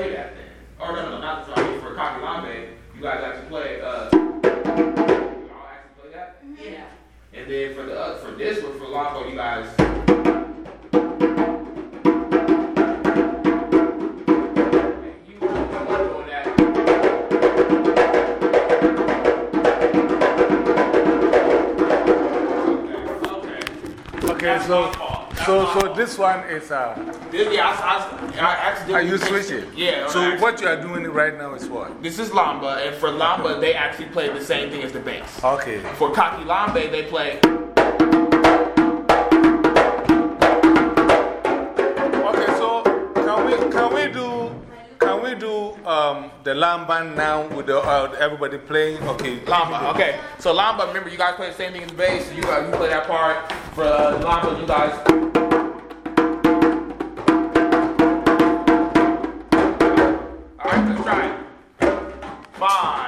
play that then. Or no, no, no, not sorry, for Kakilambe, you guys actually play, uh, y'all actually play that? Yeah. And then for the, uh, for this one, for Lambo, you guys. You were doing that. Okay. Okay, so, my fault. That's so, so this one is, uh, I, I, I accidentally. are you switching? it. Yeah. So what you are doing right now is what? This is Lamba, and for Lamba, they actually play the same thing as the bass. Okay. For Kaki Lambe, they play. Okay, so can we, can we do, can we do um, the Lamba now with the, uh, everybody playing? Okay. Lamba, okay. So Lamba, remember, you guys play the same thing as the bass. So you, guys, you play that part. For uh, Lamba, you guys. Five,